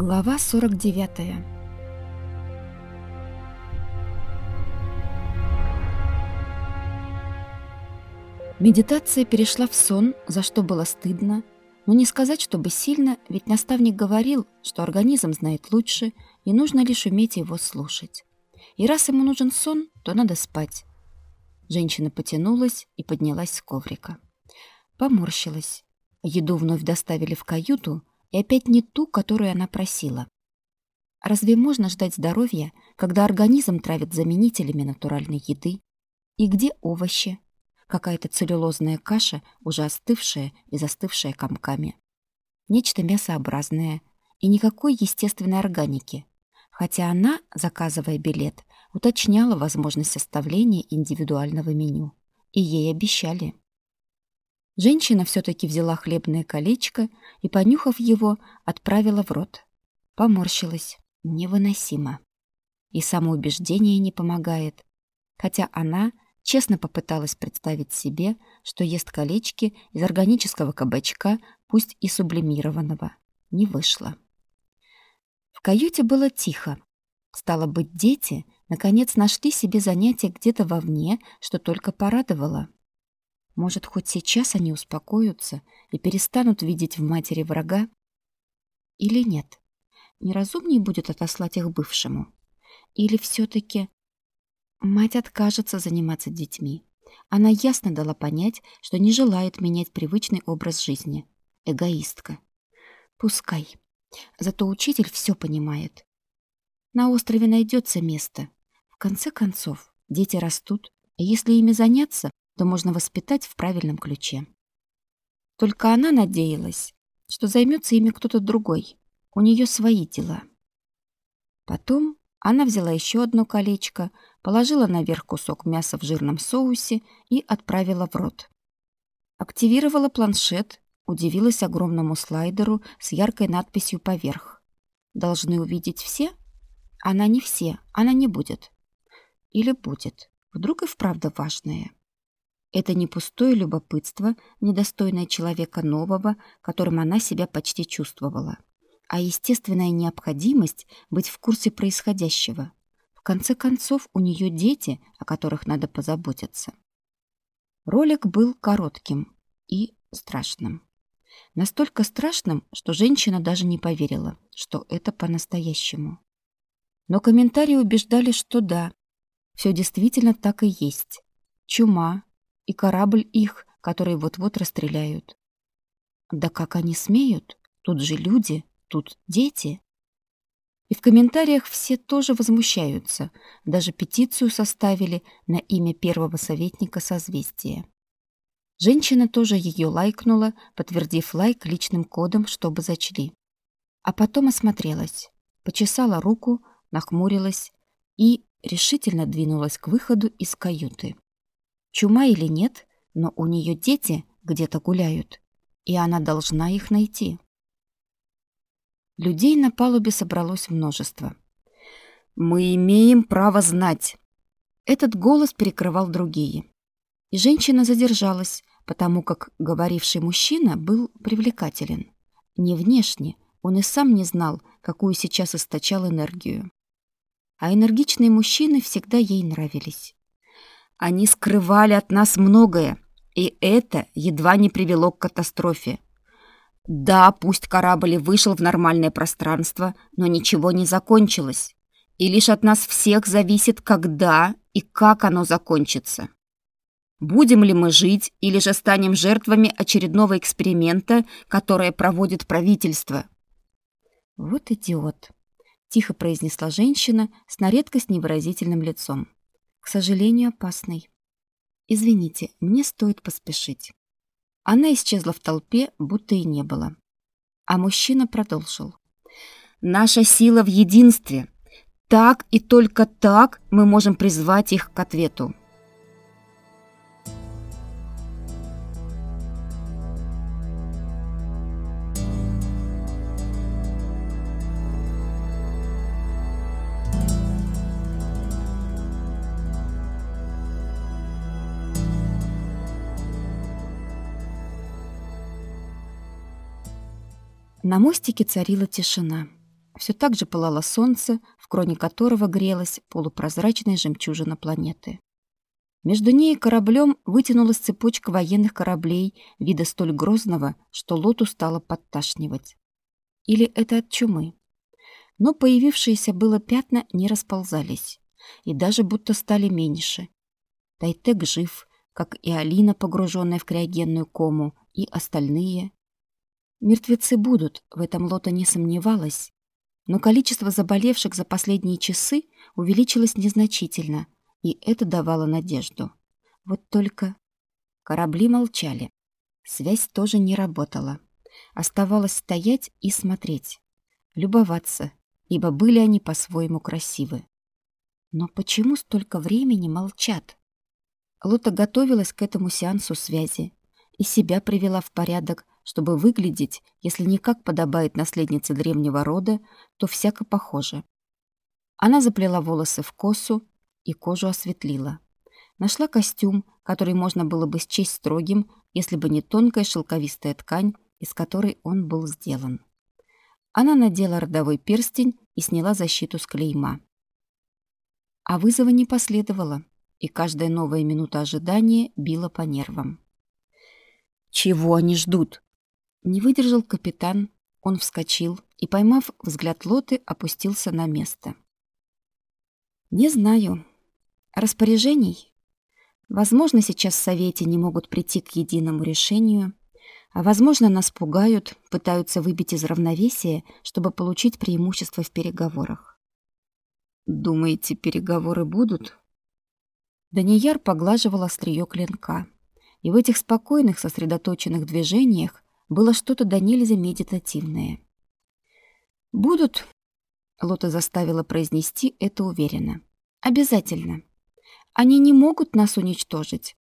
Глава 49 Медитация перешла в сон, за что было стыдно, но не сказать, чтобы сильно, ведь наставник говорил, что организм знает лучше, и нужно лишь уметь его слушать. И раз ему нужен сон, то надо спать. Женщина потянулась и поднялась с коврика. Поморщилась. Еду вновь доставили в каюту, и опять не ту, которую она просила. Разве можно ждать здоровья, когда организм травит заменителями натуральной еды? И где овощи? Какая-то целлюлозная каша, уже остывшая и застывшая комками. Нечто мясообразное и никакой естественной органики. Хотя она, заказывая билет, уточняла возможность составления индивидуального меню. И ей обещали. Женщина все-таки взяла хлебное колечко и, понюхав его, отправила в рот. Поморщилась. Невыносимо. И самоубеждение не помогает. Хотя она честно попыталась представить себе, что ест колечки из органического кабачка, пусть и сублимированного. Не вышло. В каюте было тихо. Стало быть, дети наконец нашли себе занятие где-то вовне, что только порадовало. Может, хоть сейчас они успокоятся и перестанут видеть в матери врага? Или нет? Неразумнее будет отослать их бывшему? Или все таки мать откажется заниматься детьми? Она ясно дала понять, что не желает менять привычный образ жизни. Эгоистка. Пускай. Зато учитель все понимает. На острове найдется место. В конце концов, дети растут, и если ими заняться, то можно воспитать в правильном ключе. Только она надеялась, что займется ими кто-то другой. У нее свои дела. Потом она взяла еще одно колечко, положила наверх кусок мяса в жирном соусе и отправила в рот. Активировала планшет, удивилась огромному слайдеру с яркой надписью поверх. Должны увидеть все? Она не все, она не будет. Или будет. Вдруг и вправду важное. Это не пустое любопытство, недостойное человека нового, которым она себя почти чувствовала, а естественная необходимость быть в курсе происходящего. В конце концов, у нее дети, о которых надо позаботиться. Ролик был коротким и страшным. Настолько страшным, что женщина даже не поверила, что это по-настоящему. Но комментарии убеждали, что да, все действительно так и есть. Чума, и корабль их, который вот-вот расстреляют. Да как они смеют? Тут же люди, тут дети. И в комментариях все тоже возмущаются. Даже петицию составили на имя первого советника созвездия. Женщина тоже ее лайкнула, подтвердив лайк личным кодом, чтобы зачли. А потом осмотрелась, почесала руку, нахмурилась и решительно двинулась к выходу из каюты. Чума или нет, но у нее дети где-то гуляют, и она должна их найти. Людей на палубе собралось множество. «Мы имеем право знать!» Этот голос перекрывал другие. И женщина задержалась, потому как говоривший мужчина был привлекателен. Не внешне, он и сам не знал, какую сейчас источал энергию. А энергичные мужчины всегда ей нравились. Они скрывали от нас многое, и это едва не привело к катастрофе. Да, пусть корабль вышел в нормальное пространство, но ничего не закончилось. И лишь от нас всех зависит, когда и как оно закончится. Будем ли мы жить или же станем жертвами очередного эксперимента, которое проводит правительство? Вот идиот, тихо произнесла женщина с на редкость невыразительным лицом к сожалению, опасной. Извините, мне стоит поспешить. Она исчезла в толпе, будто и не было. А мужчина продолжил. Наша сила в единстве. Так и только так мы можем призвать их к ответу. На мостике царила тишина. все так же пылало солнце, в кроне которого грелась полупрозрачная жемчужина планеты. Между ней и кораблем вытянулась цепочка военных кораблей вида столь грозного, что лоту стало подташнивать. Или это от чумы? Но появившиеся было пятна не расползались, и даже будто стали меньше. Тайтек жив, как и Алина, погруженная в криогенную кому, и остальные. Мертвецы будут, в этом Лота не сомневалась, но количество заболевших за последние часы увеличилось незначительно, и это давало надежду. Вот только корабли молчали. Связь тоже не работала. Оставалось стоять и смотреть, любоваться, ибо были они по-своему красивы. Но почему столько времени молчат? Лота готовилась к этому сеансу связи и себя привела в порядок, чтобы выглядеть, если не как подобает наследнице древнего рода, то всяко похоже. Она заплела волосы в косу и кожу осветлила. Нашла костюм, который можно было бы счесть строгим, если бы не тонкая шелковистая ткань, из которой он был сделан. Она надела родовой перстень и сняла защиту с клейма. А вызова не последовало, и каждая новая минута ожидания била по нервам. «Чего они ждут?» Не выдержал капитан, он вскочил и, поймав взгляд Лоты, опустился на место. «Не знаю. Распоряжений? Возможно, сейчас в Совете не могут прийти к единому решению, а, возможно, нас пугают, пытаются выбить из равновесия, чтобы получить преимущество в переговорах. Думаете, переговоры будут? Данияр поглаживал острие клинка, и в этих спокойных, сосредоточенных движениях было что-то до нельзя медитативное. «Будут», — Лота заставила произнести это уверенно. «Обязательно. Они не могут нас уничтожить,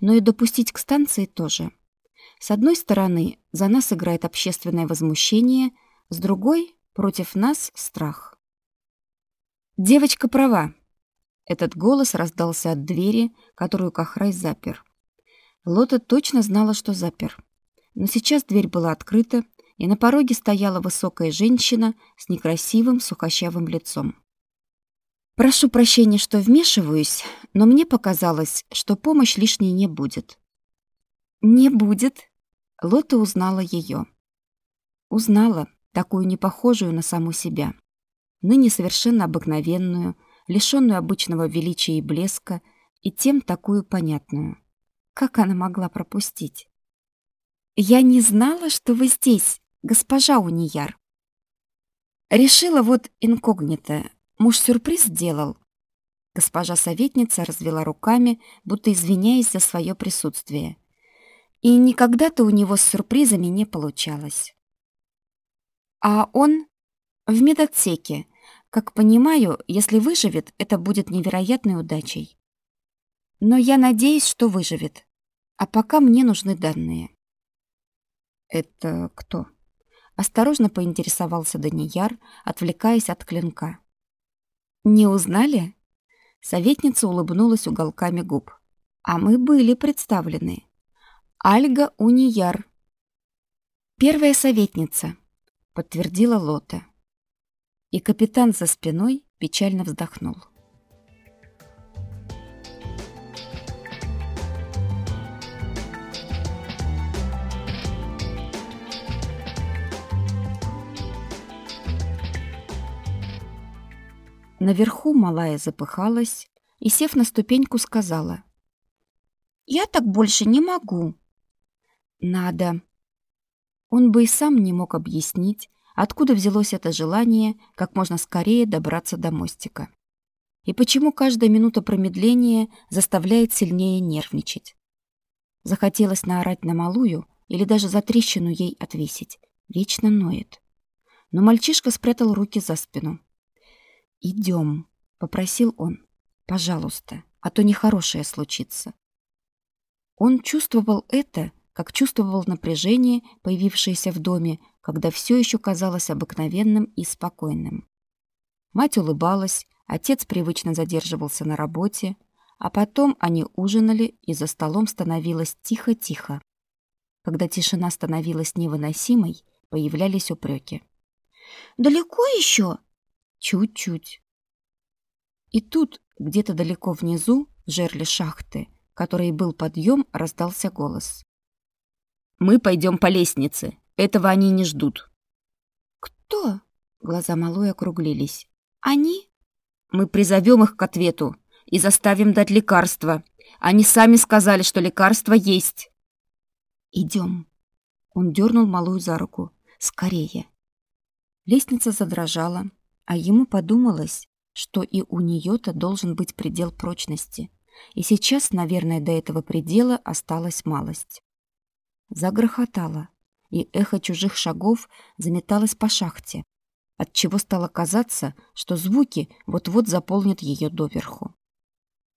но и допустить к станции тоже. С одной стороны, за нас играет общественное возмущение, с другой — против нас страх». «Девочка права», — этот голос раздался от двери, которую Кахрай запер. Лота точно знала, что запер. Но сейчас дверь была открыта, и на пороге стояла высокая женщина с некрасивым сухощавым лицом. Прошу прощения, что вмешиваюсь, но мне показалось, что помощь лишней не будет. Не будет. Лота узнала ее. Узнала, такую непохожую на саму себя. Ныне совершенно обыкновенную, лишенную обычного величия и блеска, и тем такую понятную. Как она могла пропустить? Я не знала, что вы здесь, госпожа Унияр. Решила вот инкогнито. Муж сюрприз сделал. Госпожа советница развела руками, будто извиняясь за свое присутствие. И никогда-то у него с сюрпризами не получалось. А он в медотсеке. Как понимаю, если выживет, это будет невероятной удачей. Но я надеюсь, что выживет. А пока мне нужны данные. «Это кто?» Осторожно поинтересовался Данияр, отвлекаясь от клинка. «Не узнали?» Советница улыбнулась уголками губ. «А мы были представлены. Альга Унияр». «Первая советница», — подтвердила Лота. И капитан за спиной печально вздохнул. Наверху малая запыхалась и, сев на ступеньку, сказала. «Я так больше не могу». «Надо». Он бы и сам не мог объяснить, откуда взялось это желание как можно скорее добраться до мостика. И почему каждая минута промедления заставляет сильнее нервничать. Захотелось наорать на малую или даже за трещину ей отвесить. Вечно ноет. Но мальчишка спрятал руки за спину. «Идем», — попросил он. «Пожалуйста, а то нехорошее случится». Он чувствовал это, как чувствовал напряжение, появившееся в доме, когда все еще казалось обыкновенным и спокойным. Мать улыбалась, отец привычно задерживался на работе, а потом они ужинали, и за столом становилось тихо-тихо. Когда тишина становилась невыносимой, появлялись упреки. далеко еще?» «Чуть-чуть». И тут, где-то далеко внизу, в жерле шахты, которой был подъем, раздался голос. «Мы пойдем по лестнице. Этого они не ждут». «Кто?» Глаза Малой округлились. «Они?» «Мы призовем их к ответу и заставим дать лекарство. Они сами сказали, что лекарство есть». «Идем». Он дернул Малую за руку. «Скорее». Лестница задрожала, а ему подумалось, что и у нее-то должен быть предел прочности. И сейчас, наверное, до этого предела осталась малость. Загрохотало, и эхо чужих шагов заметалось по шахте, отчего стало казаться, что звуки вот-вот заполнят ее доверху.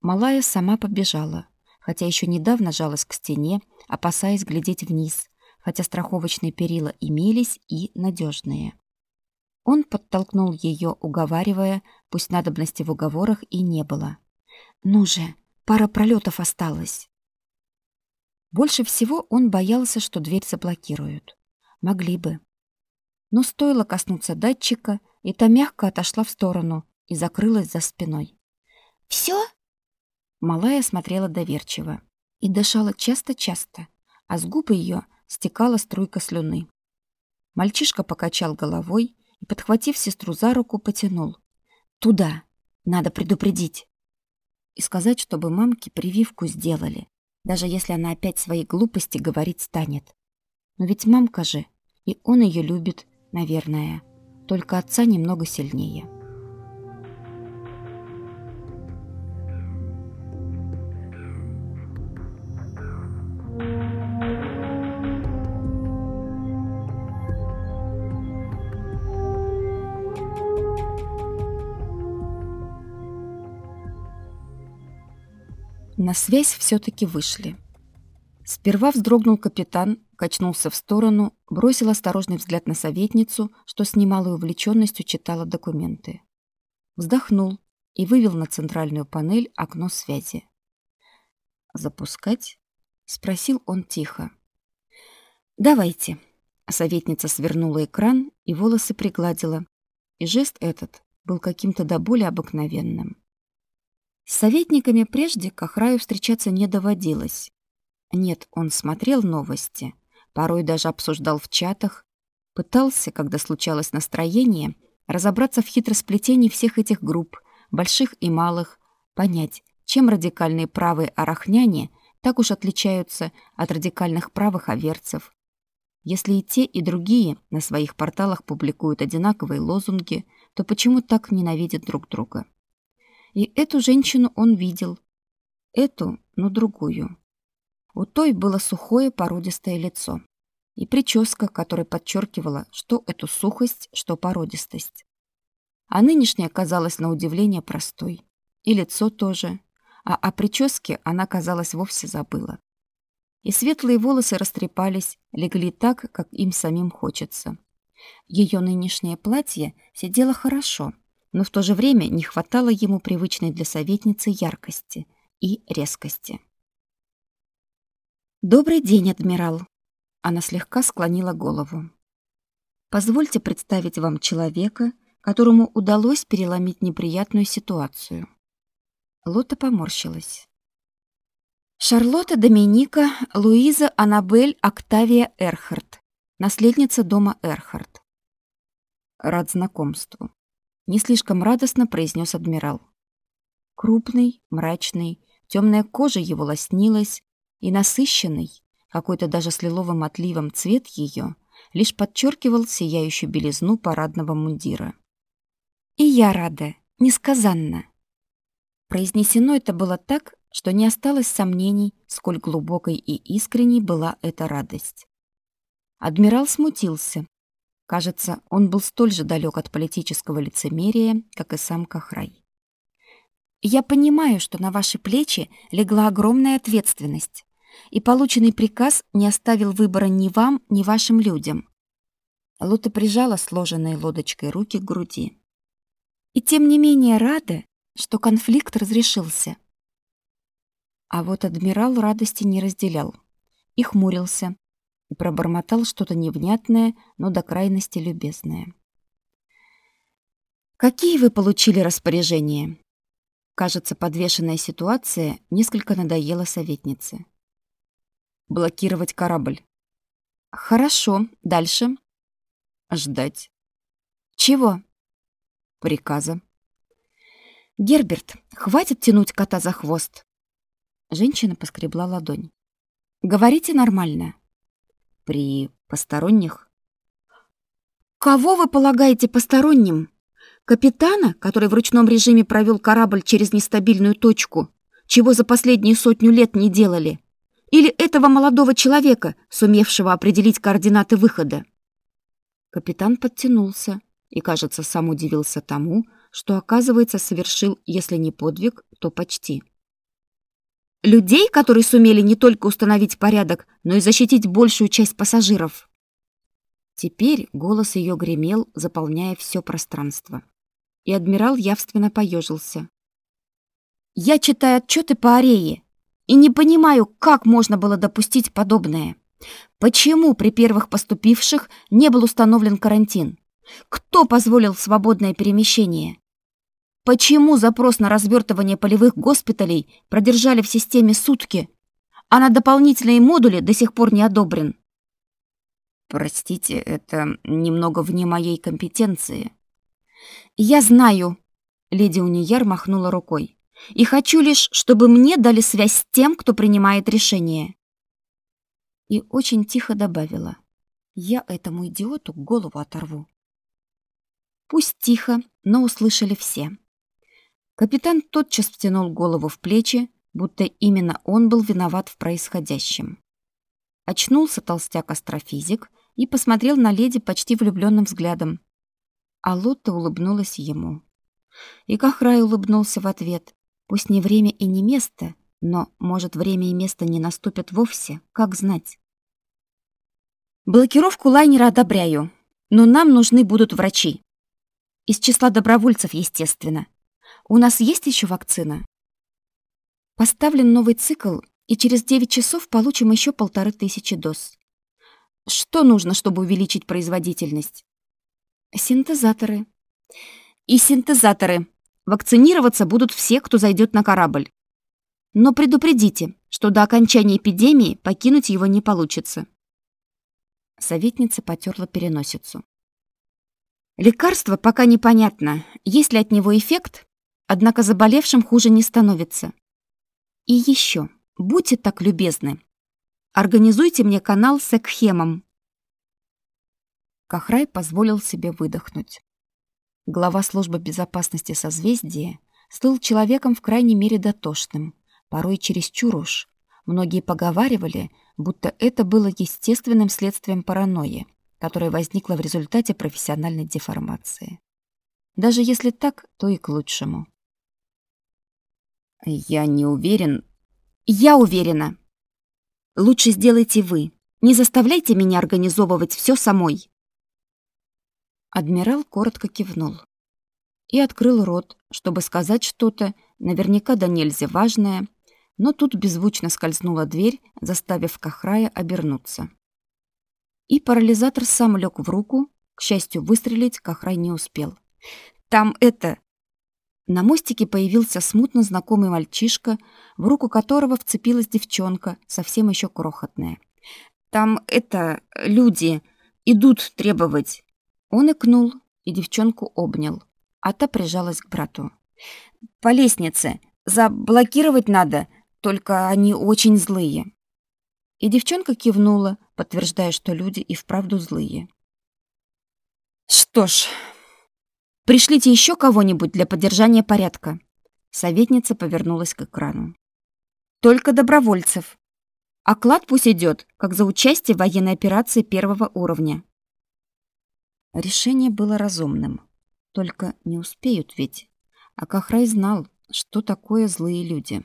Малая сама побежала, хотя еще недавно жалась к стене, опасаясь глядеть вниз, хотя страховочные перила имелись и надежные. Он подтолкнул ее, уговаривая, пусть надобности в уговорах и не было. «Ну же, пара пролетов осталось!» Больше всего он боялся, что дверь заблокируют. Могли бы. Но стоило коснуться датчика, и та мягко отошла в сторону и закрылась за спиной. «Все?» Малая смотрела доверчиво и дышала часто-часто, а с губ ее стекала струйка слюны. Мальчишка покачал головой и, подхватив сестру за руку, потянул. «Туда! Надо предупредить!» И сказать, чтобы мамки прививку сделали, даже если она опять свои глупости говорить станет. Но ведь мамка же, и он ее любит, наверное, только отца немного сильнее. На связь все-таки вышли. Сперва вздрогнул капитан, качнулся в сторону, бросил осторожный взгляд на советницу, что с немалой увлеченностью читала документы. Вздохнул и вывел на центральную панель окно связи. «Запускать?» — спросил он тихо. «Давайте». Советница свернула экран и волосы пригладила. И жест этот был каким-то до боли обыкновенным. С советниками прежде к Ахраю встречаться не доводилось. Нет, он смотрел новости, порой даже обсуждал в чатах, пытался, когда случалось настроение, разобраться в хитросплетении всех этих групп, больших и малых, понять, чем радикальные правые арахняне так уж отличаются от радикальных правых аверцев. Если и те, и другие на своих порталах публикуют одинаковые лозунги, то почему так ненавидят друг друга? И эту женщину он видел. Эту, но другую. У той было сухое породистое лицо. И прическа, которая подчеркивала, что эту сухость, что породистость. А нынешняя казалась на удивление простой. И лицо тоже. А о прическе она, казалось, вовсе забыла. И светлые волосы растрепались, легли так, как им самим хочется. Ее нынешнее платье сидело хорошо — но в то же время не хватало ему привычной для советницы яркости и резкости. «Добрый день, адмирал!» Она слегка склонила голову. «Позвольте представить вам человека, которому удалось переломить неприятную ситуацию». Лота поморщилась. Шарлотта Доминика Луиза Аннабель Октавия Эрхард, наследница дома Эрхард. Рад знакомству не слишком радостно произнес адмирал. Крупный, мрачный, темная кожа его лоснилась, и насыщенный, какой-то даже с лиловым отливом цвет ее, лишь подчеркивал сияющую белизну парадного мундира. «И я рада, несказанно!» Произнесено это было так, что не осталось сомнений, сколь глубокой и искренней была эта радость. Адмирал смутился, Кажется, он был столь же далек от политического лицемерия, как и сам Кахрай. «Я понимаю, что на ваши плечи легла огромная ответственность, и полученный приказ не оставил выбора ни вам, ни вашим людям». Лута прижала сложенные лодочкой руки к груди. «И тем не менее рада, что конфликт разрешился». А вот адмирал радости не разделял и хмурился, и пробормотал что-то невнятное, но до крайности любезное. Какие вы получили распоряжения? Кажется, подвешенная ситуация несколько надоела советнице. Блокировать корабль. Хорошо, дальше. Ждать. Чего? Приказа. Герберт, хватит тянуть кота за хвост. Женщина поскребла ладонь. Говорите нормально. При посторонних? Кого вы полагаете посторонним? Капитана, который в ручном режиме провел корабль через нестабильную точку, чего за последние сотню лет не делали? Или этого молодого человека, сумевшего определить координаты выхода? Капитан подтянулся и, кажется, сам удивился тому, что, оказывается, совершил, если не подвиг, то почти. Людей, которые сумели не только установить порядок, но и защитить большую часть пассажиров. Теперь голос ее гремел, заполняя все пространство и адмирал явственно поежился. «Я читаю отчеты по Арее и не понимаю, как можно было допустить подобное. Почему при первых поступивших не был установлен карантин? Кто позволил свободное перемещение? Почему запрос на развертывание полевых госпиталей продержали в системе сутки, а на дополнительные модули до сих пор не одобрен? Простите, это немного вне моей компетенции, «Я знаю», — леди Унияр махнула рукой. «И хочу лишь, чтобы мне дали связь с тем, кто принимает решение». И очень тихо добавила. «Я этому идиоту голову оторву». Пусть тихо, но услышали все. Капитан тотчас втянул голову в плечи, будто именно он был виноват в происходящем. Очнулся толстяк-астрофизик и посмотрел на леди почти влюбленным взглядом, а Лотта улыбнулась ему. И Кахрай улыбнулся в ответ. Пусть не время и не место, но, может, время и место не наступят вовсе, как знать. Блокировку лайнера одобряю, но нам нужны будут врачи. Из числа добровольцев, естественно. У нас есть еще вакцина? Поставлен новый цикл, и через 9 часов получим еще полторы тысячи доз. Что нужно, чтобы увеличить производительность? Синтезаторы. И синтезаторы. Вакцинироваться будут все, кто зайдет на корабль. Но предупредите, что до окончания эпидемии покинуть его не получится. Советница потерла переносицу. Лекарство пока непонятно, есть ли от него эффект, однако заболевшим хуже не становится. И еще, будьте так любезны, организуйте мне канал с Экхемом. Кахрай позволил себе выдохнуть. Глава службы безопасности созвездия стал человеком в крайней мере дотошным, порой чересчур уж. Многие поговаривали, будто это было естественным следствием паранойи, которая возникла в результате профессиональной деформации. Даже если так, то и к лучшему. Я не уверен. Я уверена. Лучше сделайте вы. Не заставляйте меня организовывать все самой. Адмирал коротко кивнул и открыл рот, чтобы сказать что-то, наверняка да нельзя важное, но тут беззвучно скользнула дверь, заставив Кахрая обернуться. И парализатор сам лег в руку, к счастью, выстрелить Кахрай не успел. «Там это...» На мостике появился смутно знакомый мальчишка, в руку которого вцепилась девчонка, совсем еще крохотная. «Там это... люди... идут требовать...» Он икнул и девчонку обнял, а та прижалась к брату. «По лестнице. Заблокировать надо, только они очень злые». И девчонка кивнула, подтверждая, что люди и вправду злые. «Что ж, пришлите еще кого-нибудь для поддержания порядка». Советница повернулась к экрану. «Только добровольцев. Оклад пусть идет, как за участие в военной операции первого уровня. Решение было разумным. Только не успеют ведь. А Кахрай знал, что такое злые люди.